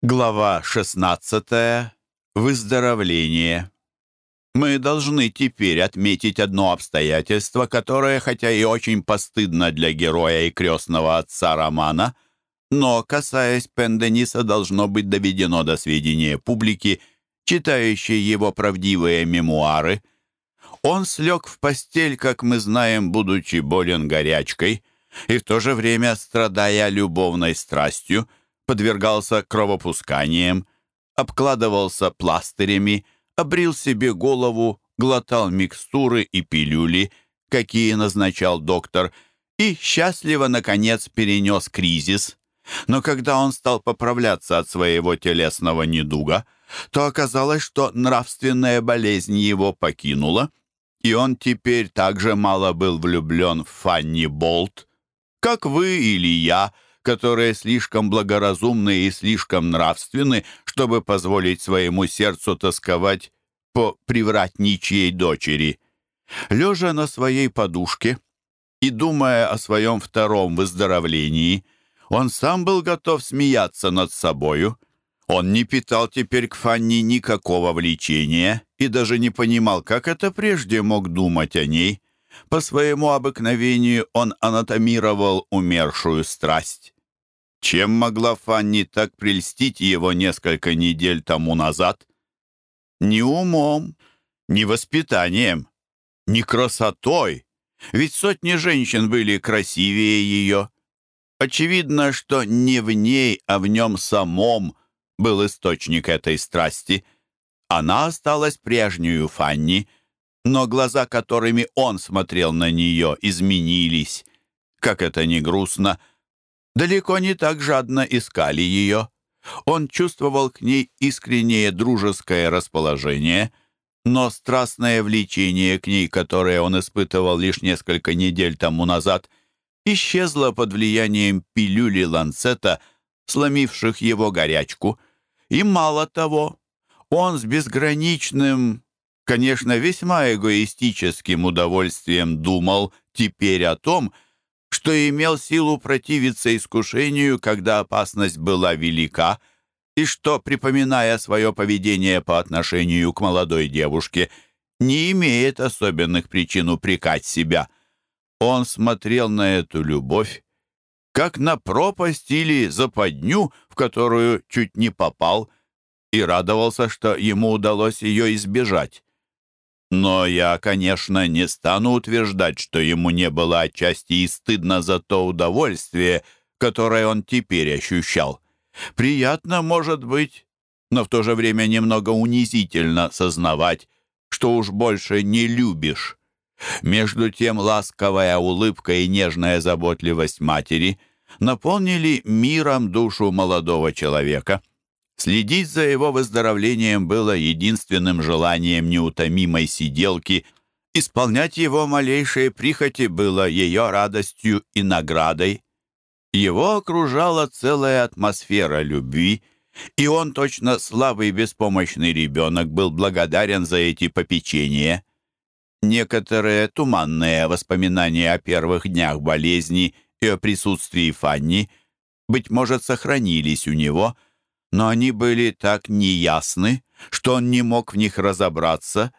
Глава 16. Выздоровление. Мы должны теперь отметить одно обстоятельство, которое, хотя и очень постыдно для героя и крестного отца романа, но, касаясь Пендениса, должно быть доведено до сведения публики, читающей его правдивые мемуары. Он слег в постель, как мы знаем, будучи болен горячкой, и в то же время, страдая любовной страстью, подвергался кровопусканиям, обкладывался пластырями, обрил себе голову, глотал микстуры и пилюли, какие назначал доктор, и счастливо, наконец, перенес кризис. Но когда он стал поправляться от своего телесного недуга, то оказалось, что нравственная болезнь его покинула, и он теперь также мало был влюблен в Фанни Болт, как вы или я — которые слишком благоразумны и слишком нравственны, чтобы позволить своему сердцу тосковать по привратничьей дочери. Лежа на своей подушке и думая о своем втором выздоровлении, он сам был готов смеяться над собою. Он не питал теперь к Фанни никакого влечения и даже не понимал, как это прежде мог думать о ней. По своему обыкновению он анатомировал умершую страсть. Чем могла Фанни так прельстить его несколько недель тому назад? Ни умом, ни воспитанием, ни красотой. Ведь сотни женщин были красивее ее. Очевидно, что не в ней, а в нем самом был источник этой страсти. Она осталась прежнюю Фанни, но глаза, которыми он смотрел на нее, изменились. Как это ни грустно, — далеко не так жадно искали ее. Он чувствовал к ней искреннее дружеское расположение, но страстное влечение к ней, которое он испытывал лишь несколько недель тому назад, исчезло под влиянием пилюли ланцета, сломивших его горячку. И мало того, он с безграничным, конечно, весьма эгоистическим удовольствием думал теперь о том, что имел силу противиться искушению, когда опасность была велика, и что, припоминая свое поведение по отношению к молодой девушке, не имеет особенных причин упрекать себя. Он смотрел на эту любовь, как на пропасть или западню, в которую чуть не попал, и радовался, что ему удалось ее избежать. Но я, конечно, не стану утверждать, что ему не было отчасти и стыдно за то удовольствие, которое он теперь ощущал. Приятно, может быть, но в то же время немного унизительно сознавать, что уж больше не любишь. Между тем ласковая улыбка и нежная заботливость матери наполнили миром душу молодого человека — Следить за его выздоровлением было единственным желанием неутомимой сиделки. Исполнять его малейшие прихоти было ее радостью и наградой. Его окружала целая атмосфера любви, и он, точно слабый беспомощный ребенок, был благодарен за эти попечения. Некоторые туманные воспоминания о первых днях болезни и о присутствии Фанни, быть может, сохранились у него — но они были так неясны, что он не мог в них разобраться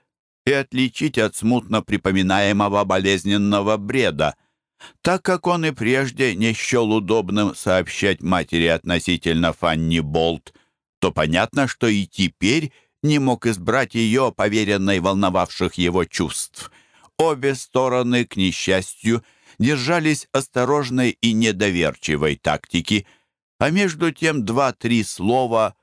и отличить от смутно припоминаемого болезненного бреда, так как он и прежде не счел удобным сообщать матери относительно Фанни Болт, то понятно, что и теперь не мог избрать ее поверенной волновавших его чувств. Обе стороны, к несчастью, держались осторожной и недоверчивой тактики – а между тем два-три слова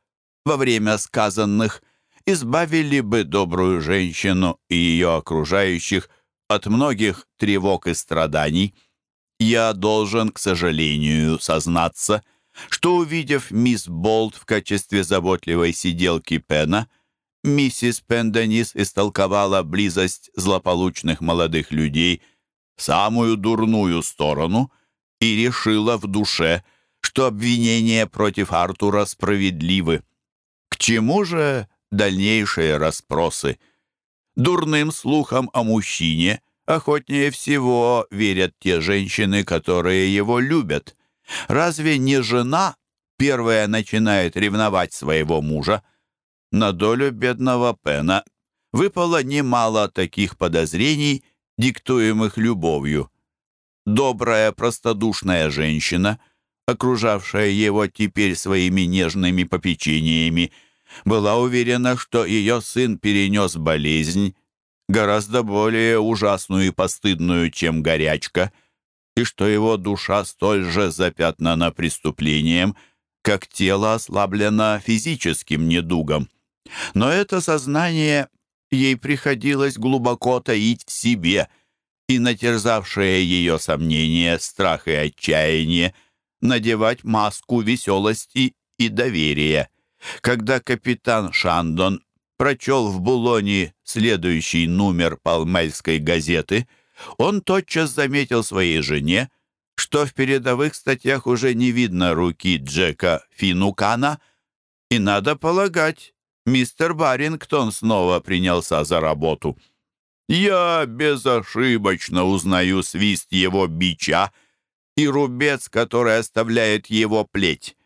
во время сказанных избавили бы добрую женщину и ее окружающих от многих тревог и страданий. Я должен, к сожалению, сознаться, что, увидев мисс Болт в качестве заботливой сиделки Пена, миссис Пенденис истолковала близость злополучных молодых людей в самую дурную сторону и решила в душе – что обвинения против Артура справедливы. К чему же дальнейшие расспросы? Дурным слухам о мужчине охотнее всего верят те женщины, которые его любят. Разве не жена первая начинает ревновать своего мужа, на долю бедного Пена выпало немало таких подозрений, диктуемых любовью. Добрая, простодушная женщина, окружавшая его теперь своими нежными попечениями, была уверена, что ее сын перенес болезнь, гораздо более ужасную и постыдную, чем горячка, и что его душа столь же запятнана преступлением, как тело ослаблено физическим недугом. Но это сознание ей приходилось глубоко таить в себе, и натерзавшее ее сомнения, страх и отчаяние надевать маску веселости и доверия. Когда капитан Шандон прочел в Булоне следующий номер Палмельской газеты, он тотчас заметил своей жене, что в передовых статьях уже не видно руки Джека Финукана, и, надо полагать, мистер Барингтон снова принялся за работу. «Я безошибочно узнаю свист его бича и рубец, который оставляет его плеть.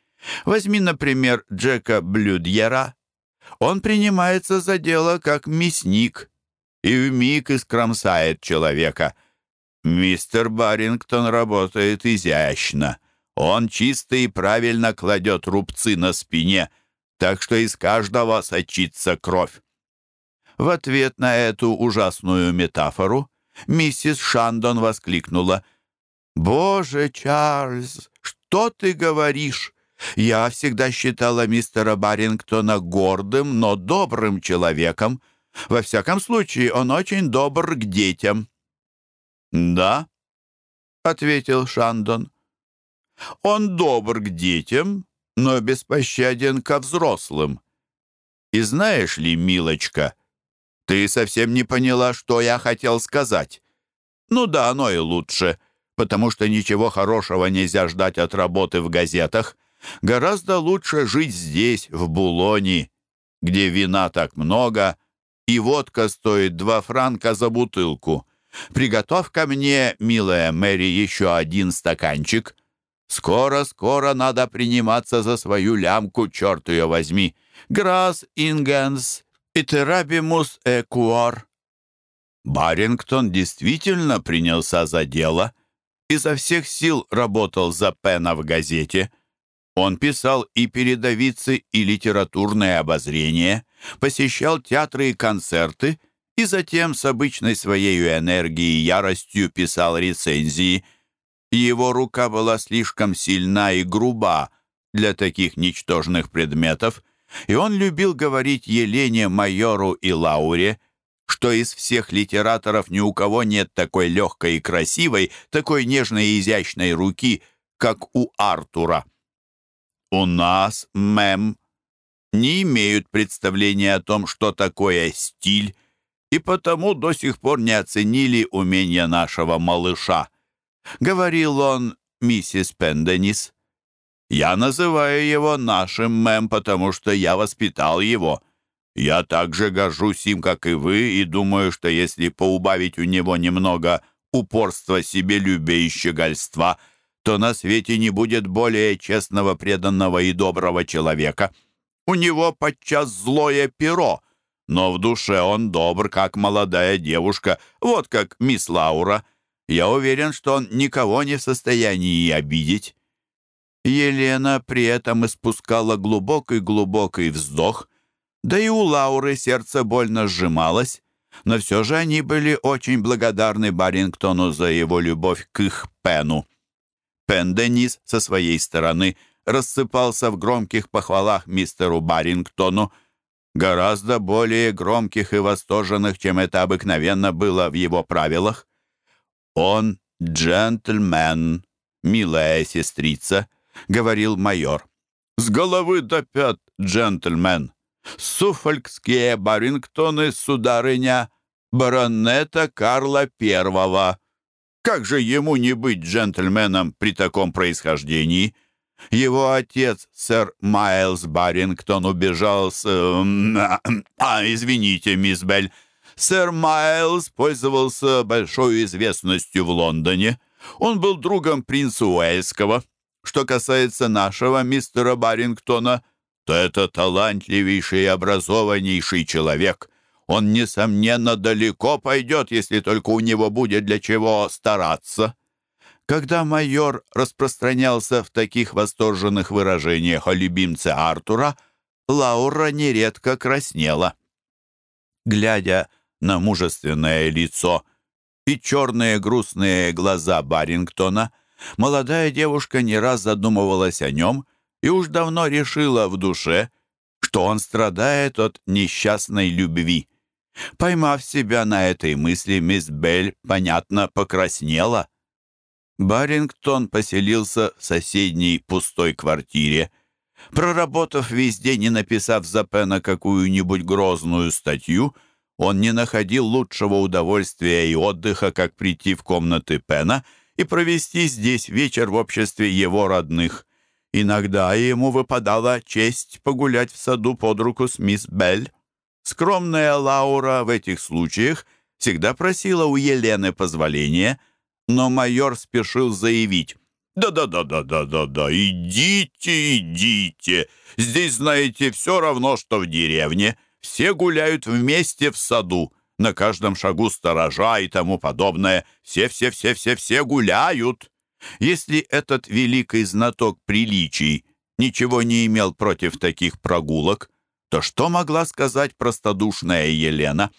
Возьми, например, Джека Блюдьера. Он принимается за дело как мясник и вмиг искромсает человека. Мистер Барингтон работает изящно. Он чисто и правильно кладет рубцы на спине, так что из каждого сочится кровь. В ответ на эту ужасную метафору миссис Шандон воскликнула. «Боже, Чарльз, что ты говоришь? Я всегда считала мистера Барингтона гордым, но добрым человеком. Во всяком случае, он очень добр к детям». «Да», — ответил Шандон. «Он добр к детям, но беспощаден ко взрослым. И знаешь ли, милочка, ты совсем не поняла, что я хотел сказать. Ну да, оно и лучше, потому что ничего хорошего нельзя ждать от работы в газетах. Гораздо лучше жить здесь, в Булоне, где вина так много, и водка стоит два франка за бутылку. Приготовь ко мне, милая Мэри, еще один стаканчик. Скоро-скоро надо приниматься за свою лямку, черт ее возьми. Грас ингенс итерабимус экуор. Барингтон действительно принялся за дело, изо всех сил работал за Пена в газете — он писал и передовицы, и литературные обозрения, посещал театры и концерты, и затем с обычной своей энергией и яростью писал рецензии. Его рука была слишком сильна и груба для таких ничтожных предметов, и он любил говорить Елене, майору и Лауре, что из всех литераторов ни у кого нет такой легкой и красивой, такой нежной и изящной руки, как у Артура. У нас, мэм, не имеют представления о том, что такое стиль, и потому до сих пор не оценили умения нашего малыша. Говорил он миссис Пенденис. Я называю его нашим мэм, потому что я воспитал его. Я также горжусь им, как и вы, и думаю, что если поубавить у него немного упорства, себелюбия и щегольства — то на свете не будет более честного, преданного и доброго человека. У него подчас злое перо, но в душе он добр, как молодая девушка, вот как мисс Лаура. Я уверен, что он никого не в состоянии обидеть». Елена при этом испускала глубокий-глубокий вздох, да и у Лауры сердце больно сжималось, но все же они были очень благодарны Барингтону за его любовь к их Пену. Пенденис со своей стороны рассыпался в громких похвалах мистеру Барингтону, гораздо более громких и восторженных, чем это обыкновенно было в его правилах. «Он джентльмен, милая сестрица», — говорил майор. «С головы до пят джентльмен. Суффолькские Барингтоны, сударыня, баронета Карла Первого». Как же ему не быть джентльменом при таком происхождении? Его отец, сэр Майлз Барингтон, убежал с... А, извините, мисс Белль. Сэр Майлз пользовался большой известностью в Лондоне. Он был другом принца Уэльского. что касается нашего мистера Барингтона, то это талантливейший и образованнейший человек. Он, несомненно, далеко пойдет, если только у него будет для чего стараться». Когда майор распространялся в таких восторженных выражениях о любимце Артура, Лаура нередко краснела. Глядя на мужественное лицо и черные грустные глаза Барингтона, молодая девушка не раз задумывалась о нем и уж давно решила в душе, что он страдает от несчастной любви. Поймав себя на этой мысли, мисс Белль, понятно, покраснела. Барингтон поселился в соседней пустой квартире. Проработав весь день и написав за Пена какую-нибудь грозную статью, он не находил лучшего удовольствия и отдыха, как прийти в комнаты Пена и провести здесь вечер в обществе его родных. Иногда ему выпадала честь погулять в саду под руку с мисс Белль. Скромная Лаура в этих случаях всегда просила у Елены позволения, но майор спешил заявить «Да-да-да-да-да-да-да, идите, идите, здесь, знаете, все равно, что в деревне». Все гуляют вместе в саду, на каждом шагу сторожа и тому подобное. Все-все-все-все-все гуляют. Если этот великий знаток приличий ничего не имел против таких прогулок, то что могла сказать простодушная Елена?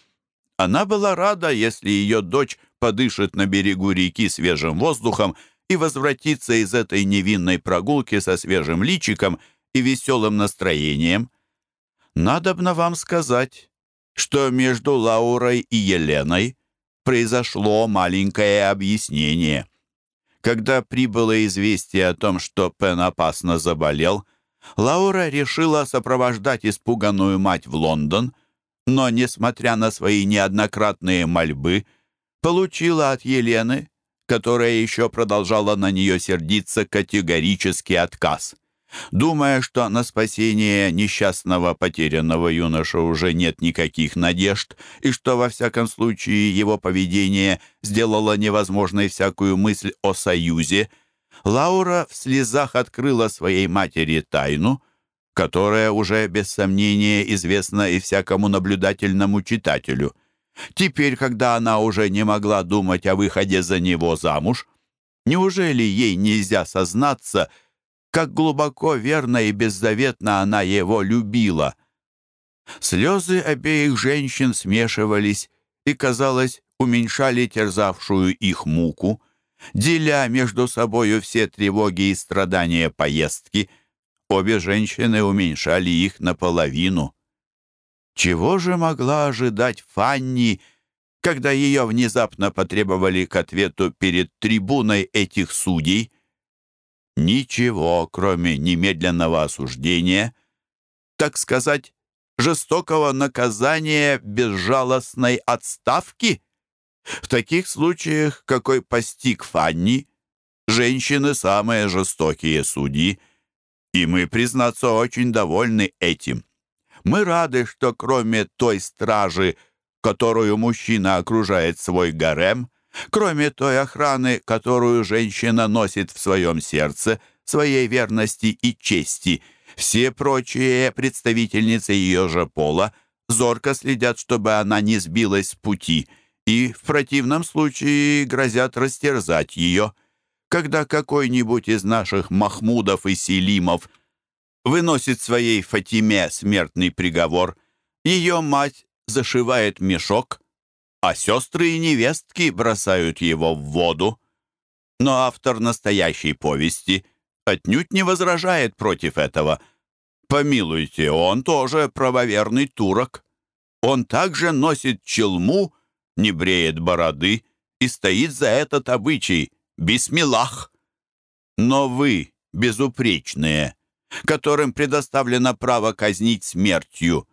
Она была рада, если ее дочь подышит на берегу реки свежим воздухом и возвратится из этой невинной прогулки со свежим личиком и веселым настроением. Надобно вам сказать, что между Лаурой и Еленой произошло маленькое объяснение. Когда прибыло известие о том, что Пен опасно заболел, Лаура решила сопровождать испуганную мать в Лондон, но, несмотря на свои неоднократные мольбы, получила от Елены, которая еще продолжала на нее сердиться, категорический отказ. Думая, что на спасение несчастного потерянного юноша уже нет никаких надежд, и что во всяком случае его поведение сделало невозможной всякую мысль о союзе, Лаура в слезах открыла своей матери тайну, которая уже без сомнения известна и всякому наблюдательному читателю. Теперь, когда она уже не могла думать о выходе за него замуж, неужели ей нельзя сознаться, как глубоко, верно и беззаветно она его любила. Слезы обеих женщин смешивались и, казалось, уменьшали терзавшую их муку. Деля между собою все тревоги и страдания поездки, обе женщины уменьшали их наполовину. Чего же могла ожидать Фанни, когда ее внезапно потребовали к ответу перед трибуной этих судей? Ничего, кроме немедленного осуждения, так сказать, жестокого наказания безжалостной отставки? В таких случаях, какой постиг Фанни, женщины самые жестокие судьи, и мы, признаться, очень довольны этим. Мы рады, что кроме той стражи, которую мужчина окружает свой гарем, Кроме той охраны, которую женщина носит в своем сердце, своей верности и чести, все прочие представительницы ее же пола зорко следят, чтобы она не сбилась с пути, и в противном случае грозят растерзать ее. Когда какой-нибудь из наших Махмудов и Селимов выносит своей Фатиме смертный приговор, ее мать зашивает мешок, а сестры и невестки бросают его в воду. Но автор настоящей повести отнюдь не возражает против этого. Помилуйте, он тоже правоверный турок. Он также носит челму, не бреет бороды и стоит за этот обычай, бисмилах. Но вы, безупречные, которым предоставлено право казнить смертью,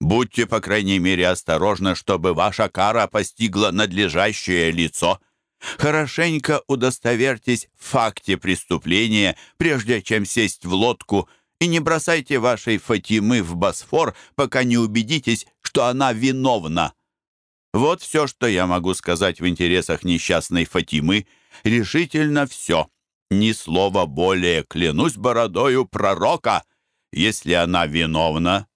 Будьте, по крайней мере, осторожны, чтобы ваша кара постигла надлежащее лицо. Хорошенько удостоверьтесь в факте преступления, прежде чем сесть в лодку, и не бросайте вашей Фатимы в Босфор, пока не убедитесь, что она виновна. Вот все, что я могу сказать в интересах несчастной Фатимы. Решительно все. Ни слова более, клянусь бородою пророка. Если она виновна,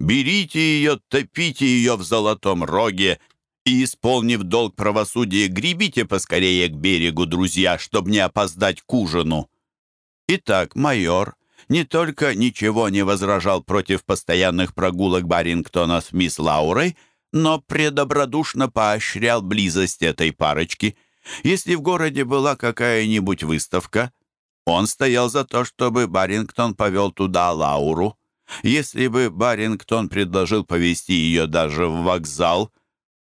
берите ее, топите ее в золотом роге и, исполнив долг правосудия, гребите поскорее к берегу, друзья, чтобы не опоздать к ужину». Итак, майор не только ничего не возражал против постоянных прогулок Барингтона с мисс Лаурой, но предобродушно поощрял близость этой парочки. Если в городе была какая-нибудь выставка, он стоял за то, чтобы Барингтон повел туда Лауру. Если бы Барингтон предложил повести ее даже в вокзал,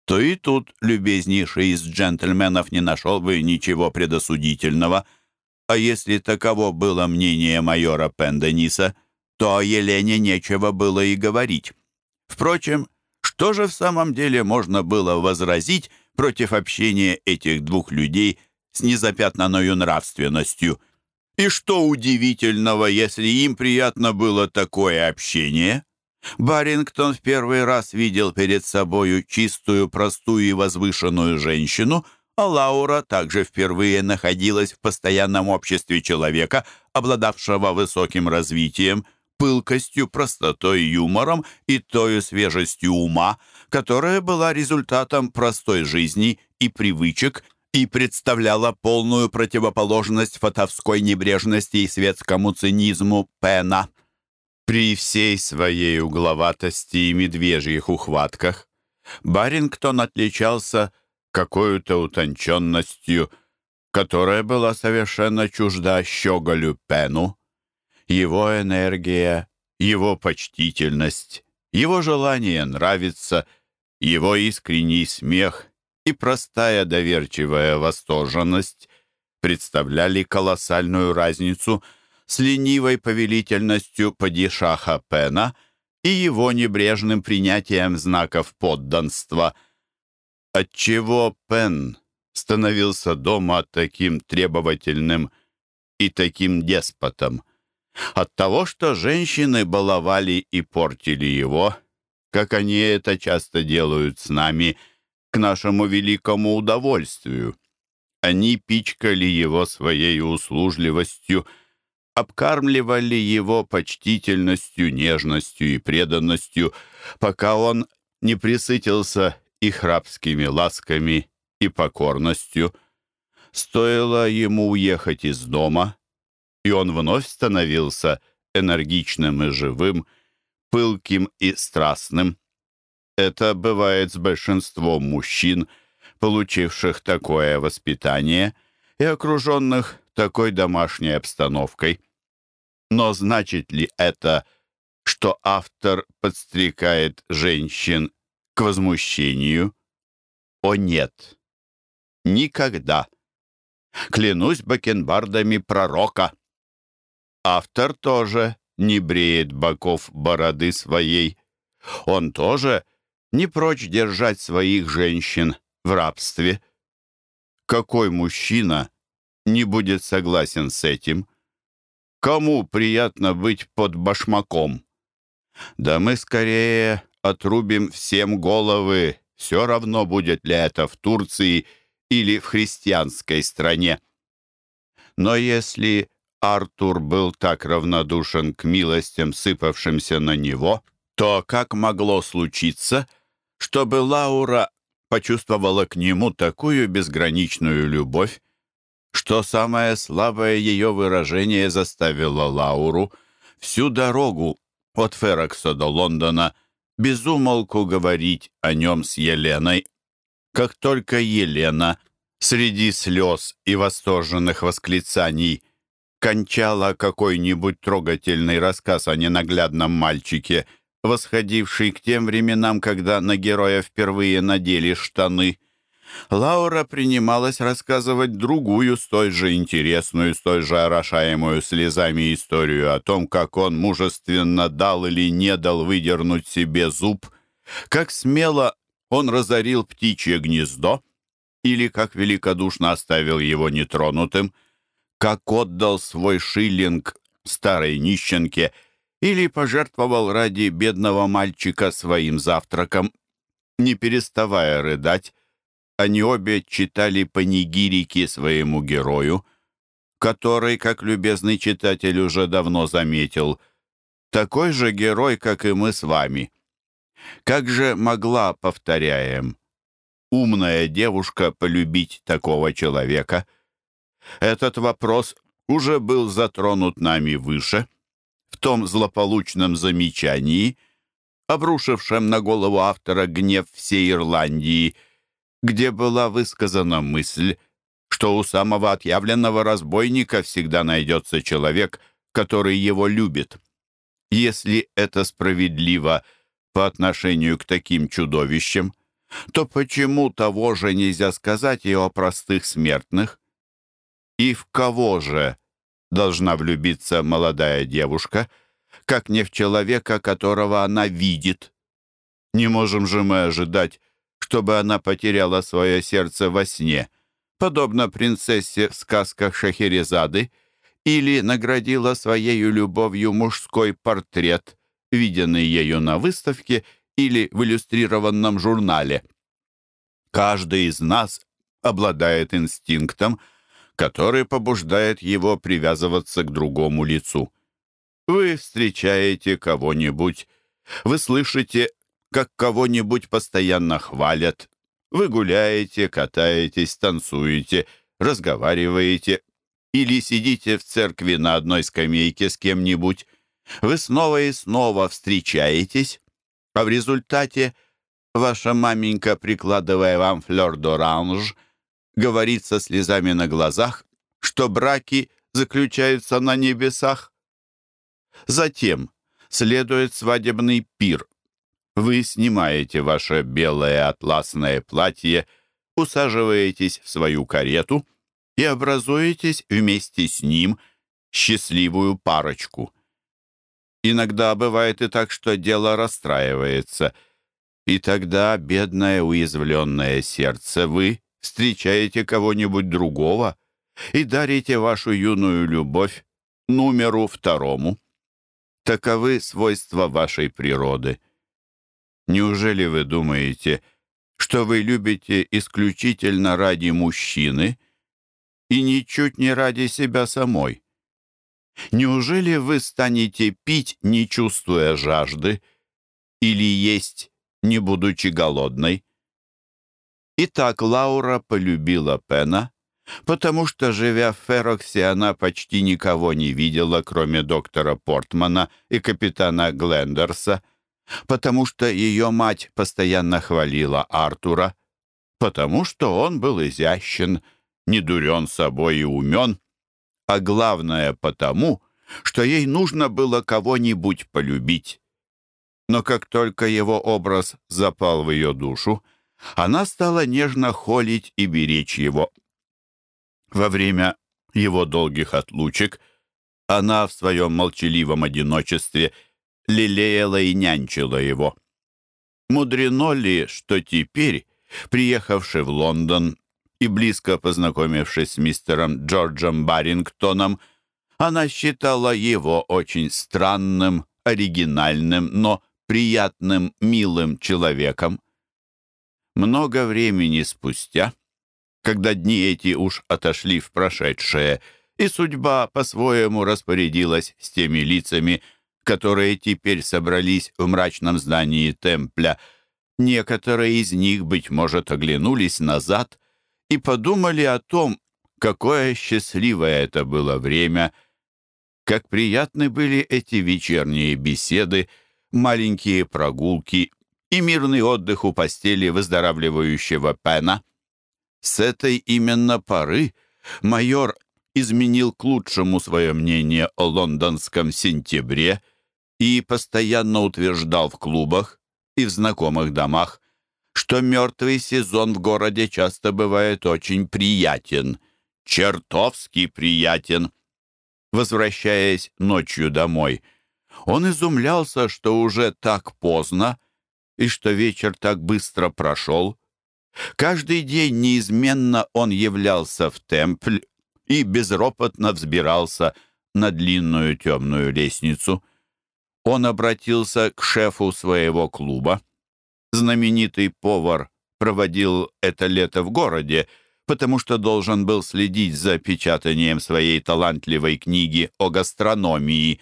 то и тут любезнейший из джентльменов не нашел бы ничего предосудительного. А если таково было мнение майора Пендениса, то о Елене нечего было и говорить. Впрочем, что же в самом деле можно было возразить против общения этих двух людей с незапятнаною нравственностью? И что удивительного, если им приятно было такое общение? Барингтон в первый раз видел перед собою чистую, простую и возвышенную женщину, а Лаура также впервые находилась в постоянном обществе человека, обладавшего высоким развитием, пылкостью, простотой, юмором и той свежестью ума, которая была результатом простой жизни и привычек и представляла полную противоположность фатовской небрежности и светскому цинизму Пена. При всей своей угловатости и медвежьих ухватках Барингтон отличался какой-то утонченностью, которая была совершенно чужда щеголю Пену. Его энергия, его почтительность, его желание нравиться, его искренний смех и простая доверчивая восторженность представляли колоссальную разницу с ленивой повелительностью падишаха Пена и его небрежным принятием знаков подданства. Отчего Пен становился дома таким требовательным и таким деспотом? От того, что женщины баловали и портили его, как они это часто делают с нами, к нашему великому удовольствию. Они пичкали его своей услужливостью, обкармливали его почтительностью, нежностью и преданностью, пока он не присытился их рабскими ласками и покорностью. Стоило ему уехать из дома, и он вновь становился энергичным и живым, пылким и страстным. Это бывает с большинством мужчин, получивших такое воспитание и окруженных такой домашней обстановкой. Но значит ли это, что автор подстрекает женщин к возмущению? О нет! Никогда! Клянусь бакенбардами пророка! Автор тоже не бреет боков бороды своей. Он тоже не прочь держать своих женщин в рабстве. Какой мужчина не будет согласен с этим? Кому приятно быть под башмаком? Да мы скорее отрубим всем головы, все равно будет ли это в Турции или в христианской стране. Но если Артур был так равнодушен к милостям, сыпавшимся на него, то как могло случиться, чтобы Лаура почувствовала к нему такую безграничную любовь, что самое слабое ее выражение заставило Лауру всю дорогу от Ферокса до Лондона безумолку говорить о нем с Еленой. Как только Елена среди слез и восторженных восклицаний кончала какой-нибудь трогательный рассказ о ненаглядном мальчике, восходивший к тем временам, когда на героя впервые надели штаны. Лаура принималась рассказывать другую, столь же интересную, столь же орошаемую слезами историю о том, как он мужественно дал или не дал выдернуть себе зуб, как смело он разорил птичье гнездо, или как великодушно оставил его нетронутым — как отдал свой шиллинг старой нищенке или пожертвовал ради бедного мальчика своим завтраком. Не переставая рыдать, они обе читали панигирики своему герою. который, как любезный читатель уже давно заметил, такой же герой, как и мы с вами. Как же могла, повторяем, умная девушка полюбить такого человека? Этот вопрос уже был затронут нами выше, том злополучном замечании, обрушившем на голову автора гнев всей Ирландии, где была высказана мысль, что у самого отъявленного разбойника всегда найдется человек, который его любит. Если это справедливо по отношению к таким чудовищам, то почему того же нельзя сказать и о простых смертных? И в кого же должна влюбиться молодая девушка, как не в человека, которого она видит? Не можем же мы ожидать, чтобы она потеряла свое сердце во сне, подобно принцессе в сказках Шахерезады, или наградила своей любовью мужской портрет, виденный ею на выставке или в иллюстрированном журнале. Каждый из нас обладает инстинктом, который побуждает его привязываться к другому лицу. Вы встречаете кого-нибудь, вы слышите, как кого-нибудь постоянно хвалят, вы гуляете, катаетесь, танцуете, разговариваете или сидите в церкви на одной скамейке с кем-нибудь. Вы снова и снова встречаетесь, а в результате ваша маменька, прикладывая вам флёр-д'оранж, говорит со слезами на глазах, что браки заключаются на небесах. Затем следует свадебный пир. Вы снимаете ваше белое атласное платье, усаживаетесь в свою карету и образуетесь вместе с ним счастливую парочку. Иногда бывает и так, что дело расстраивается, и тогда, бедное уязвленное сердце, вы встречаете кого-нибудь другого и дарите вашу юную любовь номеру второму. Таковы свойства вашей природы. Неужели вы думаете, что вы любите исключительно ради мужчины и ничуть не ради себя самой? Неужели вы станете пить, не чувствуя жажды, или есть, не будучи голодной? Итак, Лаура полюбила Пена, потому что, живя в Фероксе, она почти никого не видела, кроме доктора Портмана и капитана Глендерса, потому что ее мать постоянно хвалила Артура, потому что он был изящен, недурен собой и умен, а главное потому, что ей нужно было кого-нибудь полюбить. Но как только его образ запал в ее душу, она стала нежно холить и беречь его. Во время его долгих отлучек она в своем молчаливом одиночестве лелеяла и нянчила его. Мудрено ли, что теперь, приехавший в Лондон и близко познакомившись с мистером Джорджем Барингтоном, она считала его очень странным, оригинальным, но приятным, милым человеком. Много времени спустя, когда дни эти уж отошли в прошедшее, и судьба по-своему распорядилась с теми лицами, которые теперь собрались в мрачном здании Темпля, некоторые из них, быть может, оглянулись назад и подумали о том, какое счастливое это было время, как приятны были эти вечерние беседы, маленькие прогулки и мирный отдых у постели выздоравливающего Пена. С этой именно поры майор изменил к лучшему свое мнение о лондонском сентябре и постоянно утверждал в клубах и в знакомых домах, что мертвый сезон в городе часто бывает очень приятен, чертовски приятен. Возвращаясь ночью домой, он изумлялся, что уже так поздно, и что вечер так быстро прошел. Каждый день неизменно он являлся в темпль и безропотно взбирался на длинную темную лестницу. Он обратился к шефу своего клуба. Знаменитый повар проводил это лето в городе, потому что должен был следить за печатанием своей талантливой книги о гастрономии,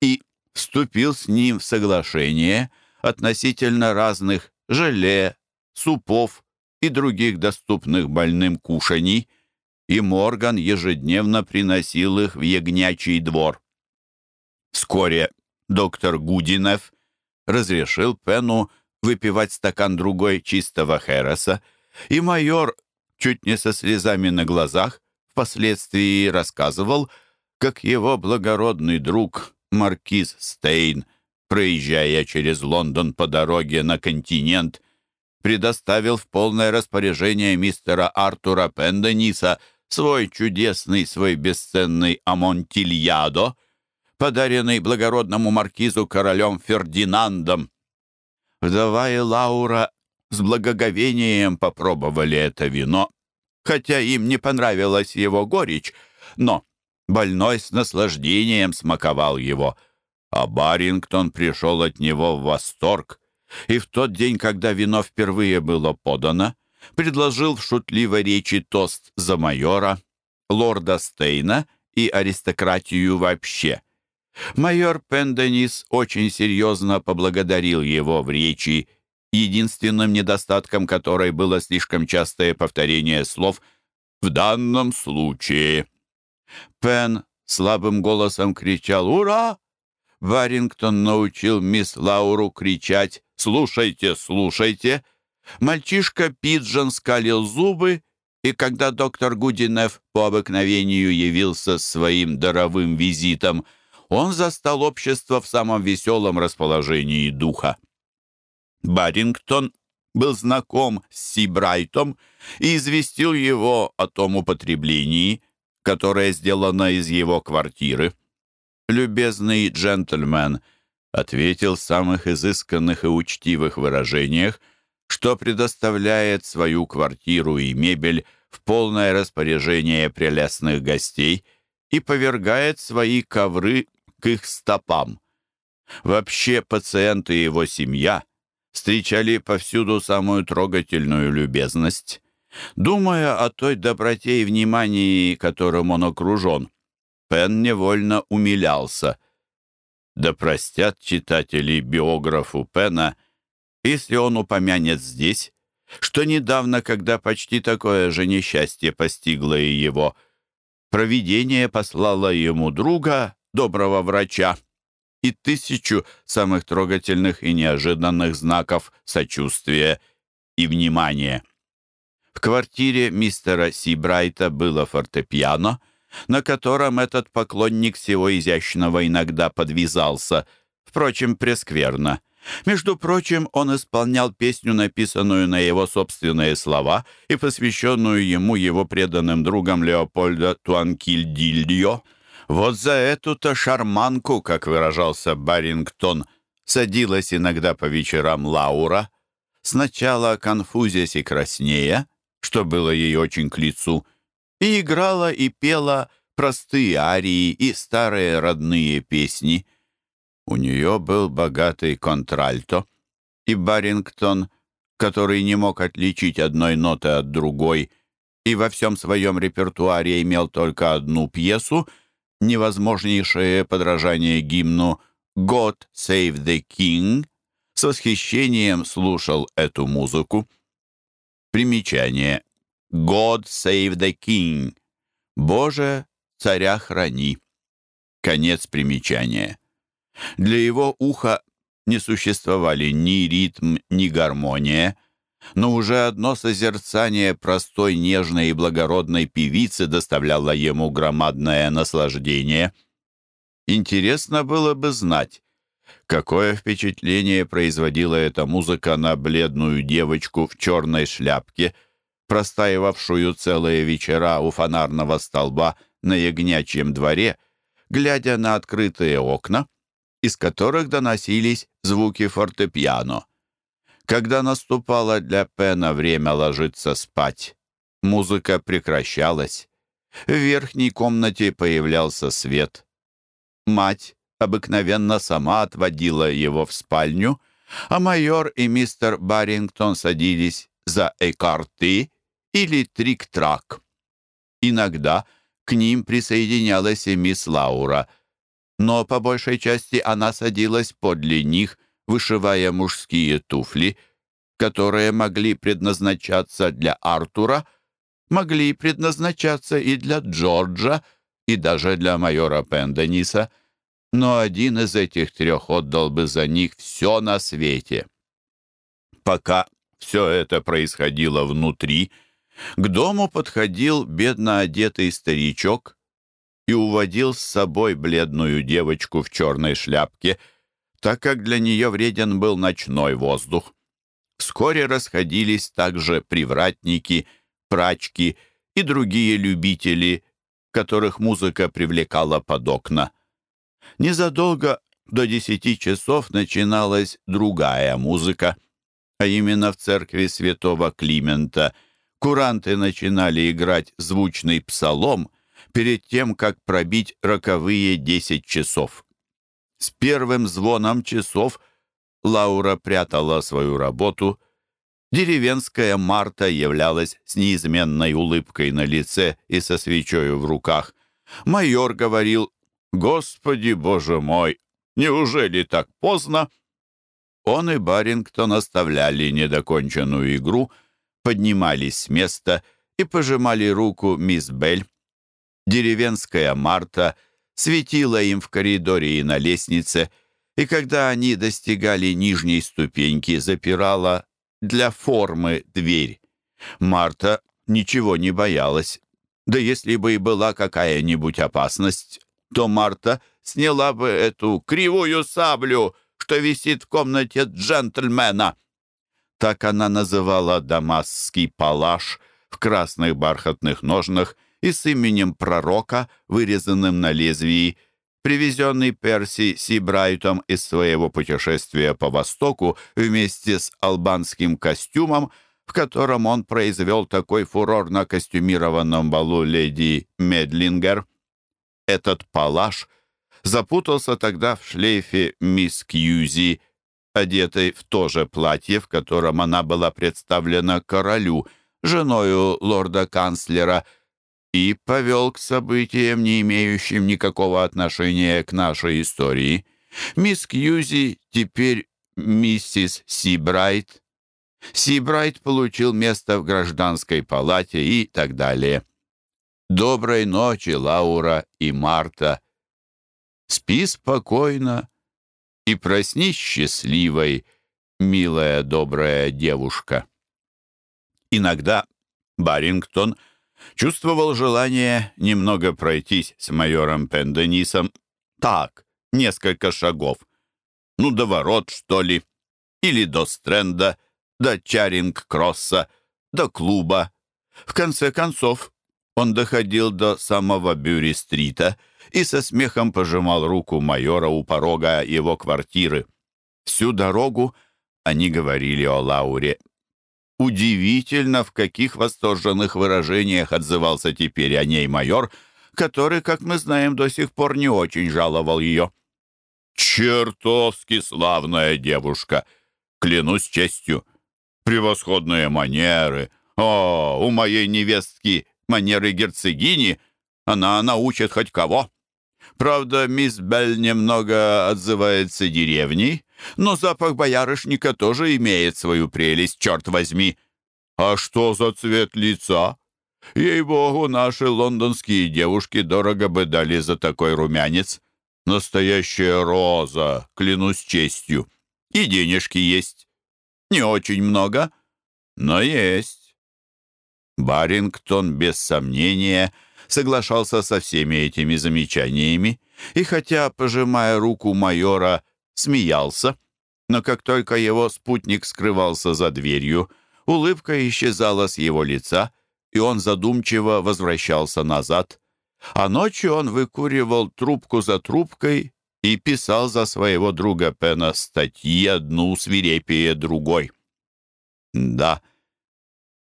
и вступил с ним в соглашение относительно разных желе, супов и других доступных больным кушаний, и Морган ежедневно приносил их в ягнячий двор. Вскоре доктор Гудинов разрешил Пену выпивать стакан другой чистого Хереса, и майор, чуть не со слезами на глазах, впоследствии рассказывал, как его благородный друг маркиз Стейн, проезжая через Лондон по дороге на континент, предоставил в полное распоряжение мистера Артура Пендениса свой чудесный, свой бесценный Амонтильядо, подаренный благородному маркизу королем Фердинандом. Вдова и Лаура с благоговением попробовали это вино, хотя им не понравилась его горечь, но больной с наслаждением смаковал его, а Барингтон пришел от него в восторг, и в тот день, когда вино впервые было подано, предложил в шутливой речи тост за майора, лорда Стейна и аристократию вообще — Майор Пенденис очень серьезно поблагодарил его в речи, единственным недостатком которой было слишком частое повторение слов «в данном случае». Пен слабым голосом кричал «Ура!». Варингтон научил мисс Лауру кричать «Слушайте, слушайте!». Мальчишка Пиджин скалил зубы, и когда доктор Гудинев по обыкновению явился своим даровым визитом – он застал общество в самом веселом расположении духа. Барингтон был знаком с Сибрайтом и известил его о том употреблении, которое сделано из его квартиры. Любезный джентльмен ответил в самых изысканных и учтивых выражениях, что предоставляет свою квартиру и мебель в полное распоряжение прелестных гостей и повергает свои ковры к их стопам. Вообще пациенты и его семья встречали повсюду самую трогательную любезность. Думая о той доброте и внимании, которым он окружен, Пен невольно умилялся. Да простят читатели биографу Пена, если он упомянет здесь, что недавно, когда почти такое же несчастье постигло и его, провидение послало ему друга, доброго врача и тысячу самых трогательных и неожиданных знаков сочувствия и внимания. В квартире мистера Сибрайта было фортепиано, на котором этот поклонник всего изящного иногда подвязался, впрочем, прескверно. Между прочим, он исполнял песню, написанную на его собственные слова и посвященную ему его преданным другом Леопольда Туанкильдильо, вот за эту-то шарманку, как выражался Барингтон, садилась иногда по вечерам Лаура, сначала конфузясь и краснея, что было ей очень к лицу, и играла и пела простые арии и старые родные песни. У нее был богатый контральто, и Барингтон, который не мог отличить одной ноты от другой и во всем своем репертуаре имел только одну пьесу — невозможнейшее подражание гимну «God Save the King», с восхищением слушал эту музыку. Примечание. «God Save the King» «Боже, царя храни». Конец примечания. Для его уха не существовали ни ритм, ни гармония, но уже одно созерцание простой, нежной и благородной певицы доставляло ему громадное наслаждение. Интересно было бы знать, какое впечатление производила эта музыка на бледную девочку в черной шляпке, простаивавшую целые вечера у фонарного столба на ягнячьем дворе, глядя на открытые окна, из которых доносились звуки фортепиано. Когда наступало для Пена время ложиться спать, музыка прекращалась. В верхней комнате появлялся свет. Мать обыкновенно сама отводила его в спальню, а майор и мистер Баррингтон садились за экарты или трик-трак. Иногда к ним присоединялась и мисс Лаура, но по большей части она садилась подле них, вышивая мужские туфли, которые могли предназначаться для Артура, могли предназначаться и для Джорджа, и даже для майора Пендениса, но один из этих трех отдал бы за них все на свете. Пока все это происходило внутри, к дому подходил бедно одетый старичок и уводил с собой бледную девочку в черной шляпке, так как для нее вреден был ночной воздух. Вскоре расходились также привратники, прачки и другие любители, которых музыка привлекала под окна. Незадолго до десяти часов начиналась другая музыка, а именно в церкви святого Климента — Куранты начинали играть звучный псалом перед тем, как пробить роковые десять часов. С первым звоном часов Лаура прятала свою работу. Деревенская Марта являлась с неизменной улыбкой на лице и со свечою в руках. Майор говорил «Господи, Боже мой, неужели так поздно?» Он и Барингтон оставляли недоконченную игру — поднимались с места и пожимали руку мисс Белль. Деревенская Марта светила им в коридоре и на лестнице, и когда они достигали нижней ступеньки, запирала для формы дверь. Марта ничего не боялась. Да если бы и была какая-нибудь опасность, то Марта сняла бы эту кривую саблю, что висит в комнате джентльмена. Так она называла дамасский палаш в красных бархатных ножнах и с именем пророка, вырезанным на лезвии, привезенный Перси Сибрайтом из своего путешествия по Востоку вместе с албанским костюмом, в котором он произвел такой фурор на костюмированном балу леди Медлингер. Этот палаш запутался тогда в шлейфе мисс Кьюзи, одетой в то же платье, в котором она была представлена королю, женою лорда-канцлера, и повел к событиям, не имеющим никакого отношения к нашей истории. Мисс Кьюзи теперь миссис Сибрайт. Сибрайт получил место в гражданской палате и так далее. Доброй ночи, Лаура и Марта. Спи спокойно, и проснись счастливой, милая добрая девушка. Иногда Барингтон чувствовал желание немного пройтись с майором Пенденисом. Так, несколько шагов. Ну, до ворот, что ли. Или до Стрэнда, до Чаринг-Кросса, до клуба. В конце концов, он доходил до самого Бюри-стрита — и со смехом пожимал руку майора у порога его квартиры. Всю дорогу они говорили о Лауре. Удивительно, в каких восторженных выражениях отзывался теперь о ней майор, который, как мы знаем, до сих пор не очень жаловал ее. «Чертовски славная девушка! Клянусь честью! Превосходные манеры! О, у моей невестки манеры герцогини! Она научит хоть кого!» Правда, мисс Белль немного отзывается деревней, но запах боярышника тоже имеет свою прелесть, черт возьми. А что за цвет лица? Ей-богу, наши лондонские девушки дорого бы дали за такой румянец. Настоящая роза, клянусь честью. И денежки есть. Не очень много, но есть. Барингтон, без сомнения, — соглашался со всеми этими замечаниями, и хотя, пожимая руку майора, смеялся, но как только его спутник скрывался за дверью, улыбка исчезала с его лица, и он задумчиво возвращался назад. А ночью он выкуривал трубку за трубкой и писал за своего друга Пена статьи одну свирепее другой. Да,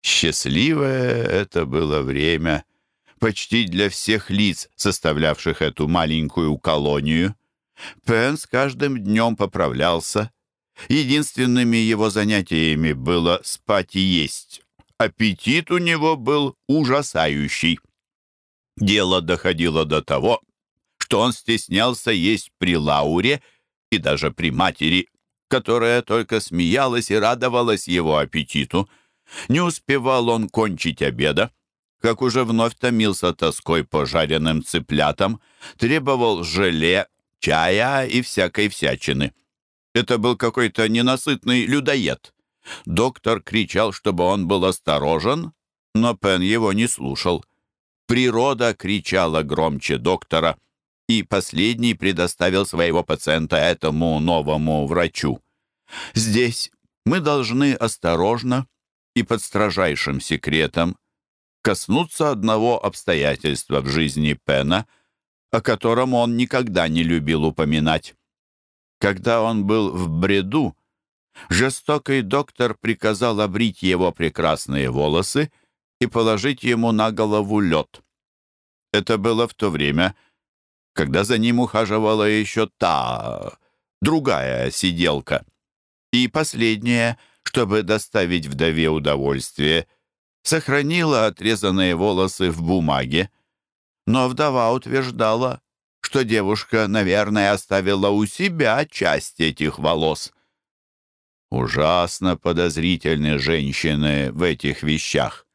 счастливое это было время — почти для всех лиц, составлявших эту маленькую колонию. Пен с каждым днем поправлялся. Единственными его занятиями было спать и есть. аппетит у него был ужасающий. Дело доходило до того, что он стеснялся есть при Лауре и даже при матери, которая только смеялась и радовалась его аппетиту. Не успевал он кончить обеда, как уже вновь томился тоской по жареным цыплятам, требовал желе, чая и всякой всячины. Это был какой-то ненасытный людоед. Доктор кричал, чтобы он был осторожен, но Пен его не слушал. Природа кричала громче доктора, и последний предоставил своего пациента этому новому врачу. Здесь мы должны осторожно и под строжайшим секретом коснуться одного обстоятельства в жизни Пена, о котором он никогда не любил упоминать. Когда он был в бреду, жестокий доктор приказал обрить его прекрасные волосы и положить ему на голову лед. Это было в то время, когда за ним ухаживала еще та, другая сиделка. И последняя, чтобы доставить вдове удовольствие, сохранила отрезанные волосы в бумаге. Но вдова утверждала, что девушка, наверное, оставила у себя часть этих волос. Ужасно подозрительны женщины в этих вещах.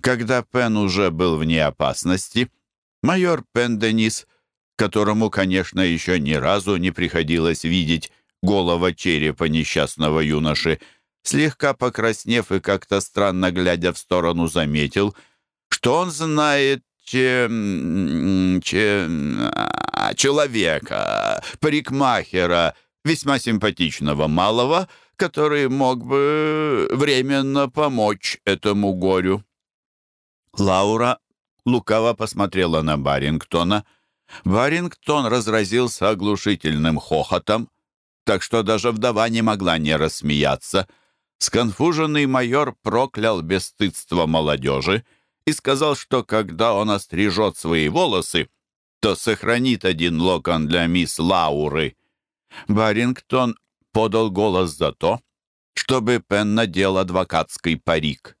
Когда Пен уже был вне опасности, майор Пенденис, которому, конечно, еще ни разу не приходилось видеть голого черепа несчастного юноши, слегка покраснев и как-то странно глядя в сторону, заметил, что он знает чем, чем, а, человека, парикмахера, весьма симпатичного малого, который мог бы временно помочь этому горю. Лаура лукаво посмотрела на Барингтона. Барингтон разразился оглушительным хохотом, так что даже вдова не могла не рассмеяться. Сконфуженный майор проклял бесстыдство молодежи и сказал, что когда он острижет свои волосы, то сохранит один локон для мисс Лауры. Барингтон подал голос за то, чтобы Пен надел адвокатский парик.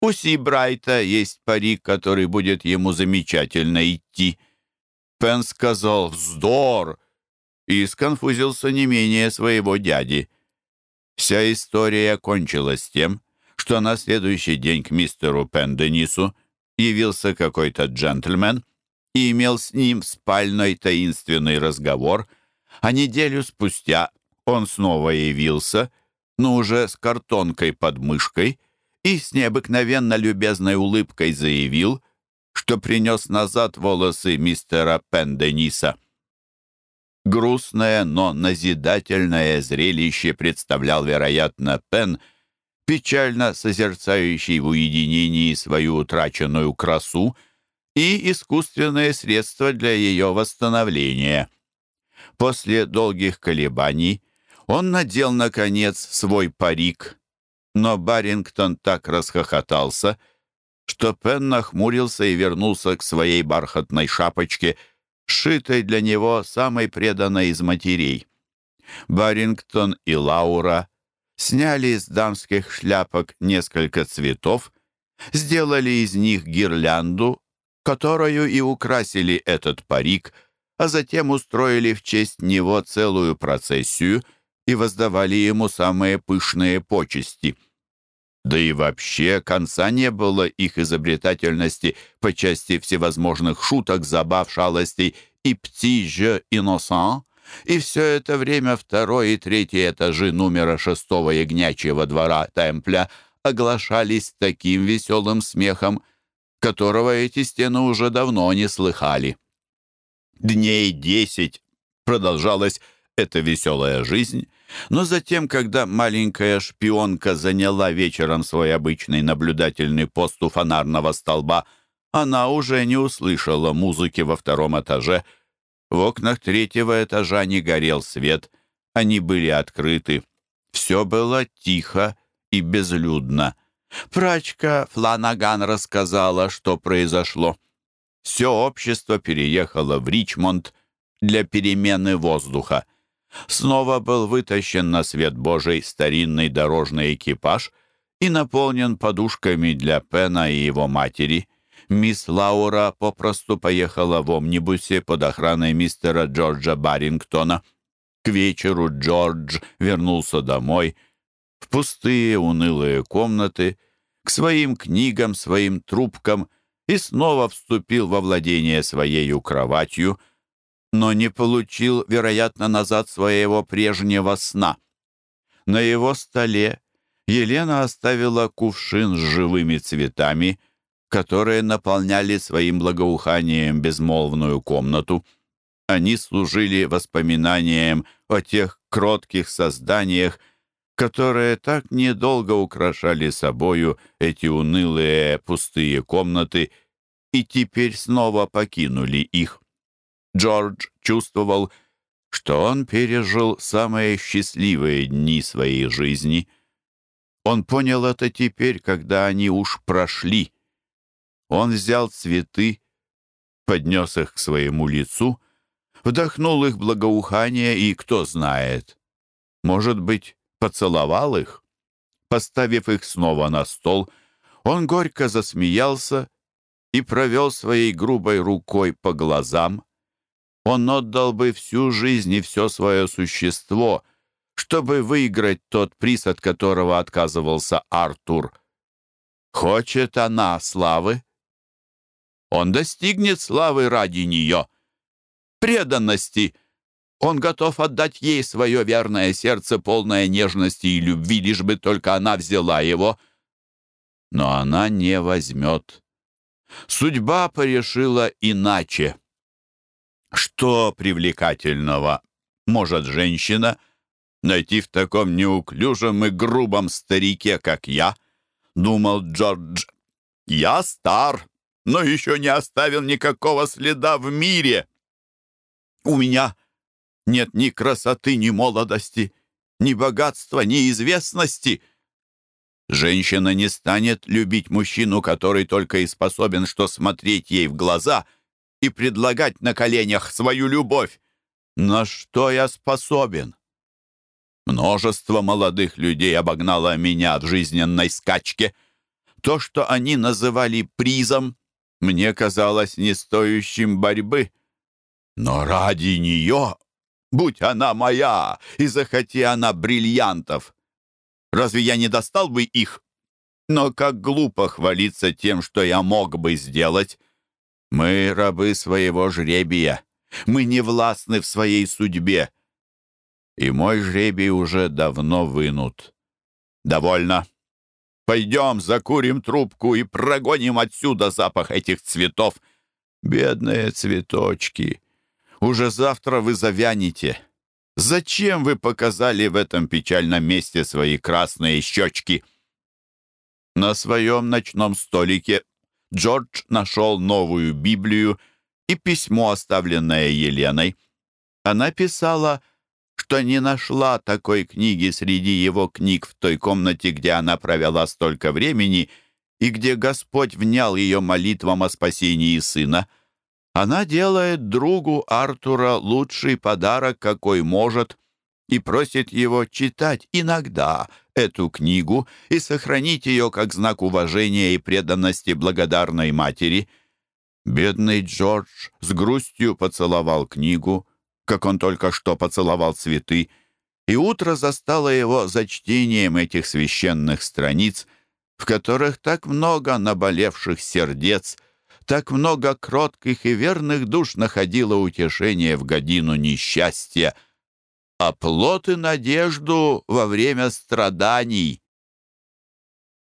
У Сибрайта есть парик, который будет ему замечательно идти. Пен сказал «Вздор!» и сконфузился не менее своего дяди. Вся история кончилась тем, что на следующий день к мистеру Пенденису явился какой-то джентльмен и имел с ним спальной таинственный разговор, а неделю спустя он снова явился, но уже с картонкой под мышкой, и с необыкновенно любезной улыбкой заявил, что принес назад волосы мистера Пендениса. Грустное, но назидательное зрелище представлял, вероятно, Пен, печально созерцающий в уединении свою утраченную красу и искусственные средства для ее восстановления. После долгих колебаний он надел, наконец, свой парик, но Барингтон так расхохотался, что Пен нахмурился и вернулся к своей бархатной шапочке — сшитой для него самой преданной из матерей. Барингтон и Лаура сняли из дамских шляпок несколько цветов, сделали из них гирлянду, которую и украсили этот парик, а затем устроили в честь него целую процессию и воздавали ему самые пышные почести — да и вообще конца не было их изобретательности по части всевозможных шуток, забав, шалостей и «птиже инносан», и все это время второй и третий этажи номера шестого ягнячьего двора Темпля оглашались таким веселым смехом, которого эти стены уже давно не слыхали. Дней десять продолжалась эта веселая жизнь, но затем, когда маленькая шпионка заняла вечером свой обычный наблюдательный пост у фонарного столба, она уже не услышала музыки во втором этаже. В окнах третьего этажа не горел свет, они были открыты. Все было тихо и безлюдно. Прачка Фланаган рассказала, что произошло. Все общество переехало в Ричмонд для перемены воздуха. Снова был вытащен на свет Божий старинный дорожный экипаж, и наполнен подушками для Пена и его матери. Мисс Лаура попросту поехала в омнибусе под охраной мистера Джорджа Барингтона. К вечеру Джордж вернулся домой в пустые унылые комнаты, к своим книгам, своим трубкам и снова вступил во владение своею кроватью, но не получил, вероятно, назад своего прежнего сна. На его столе Елена оставила кувшин с живыми цветами, которые наполняли своим благоуханием безмолвную комнату. Они служили воспоминанием о тех кротких созданиях, которые так недолго украшали собою эти унылые пустые комнаты и теперь снова покинули их. Джордж чувствовал, что он пережил самые счастливые дни своей жизни. Он понял это теперь, когда они уж прошли — он взял цветы, поднес их к своему лицу, вдохнул их благоухание и, кто знает, может быть, поцеловал их. Поставив их снова на стол, он горько засмеялся и провел своей грубой рукой по глазам. Он отдал бы всю жизнь и все свое существо, чтобы выиграть тот приз, от которого отказывался Артур. Хочет она славы? Он достигнет славы ради нее. Преданности. Он готов отдать ей свое верное сердце, полное нежности и любви, лишь бы только она взяла его. Но она не возьмет. Судьба порешила иначе. Что привлекательного может женщина найти в таком неуклюжем и грубом старике, как я? Думал Джордж. Я стар, но еще не оставил никакого следа в мире. У меня нет ни красоты, ни молодости, ни богатства, ни известности. Женщина не станет любить мужчину, который только и способен что смотреть ей в глаза и предлагать на коленях свою любовь. На что я способен? Множество молодых людей обогнало меня в жизненной скачке. То, что они называли призом, мне казалось не стоящим борьбы. Но ради нее, будь она моя, и захоти она бриллиантов, разве я не достал бы их? Но как глупо хвалиться тем, что я мог бы сделать. Мы рабы своего жребия. Мы не властны в своей судьбе. И мой жребий уже давно вынут. Довольно. Пойдем, закурим трубку и прогоним отсюда запах этих цветов. Бедные цветочки, уже завтра вы завянете. Зачем вы показали в этом печальном месте свои красные щечки?» На своем ночном столике Джордж нашел новую Библию и письмо, оставленное Еленой. Она писала что не нашла такой книги среди его книг в той комнате, где она провела столько времени и где Господь внял ее молитвам о спасении сына. Она делает другу Артура лучший подарок, какой может, и просит его читать иногда эту книгу и сохранить ее как знак уважения и преданности благодарной матери. Бедный Джордж с грустью поцеловал книгу, как он только что поцеловал цветы, и утро застало его за чтением этих священных страниц, в которых так много наболевших сердец, так много кротких и верных душ находило утешение в годину несчастья, плод и надежду во время страданий.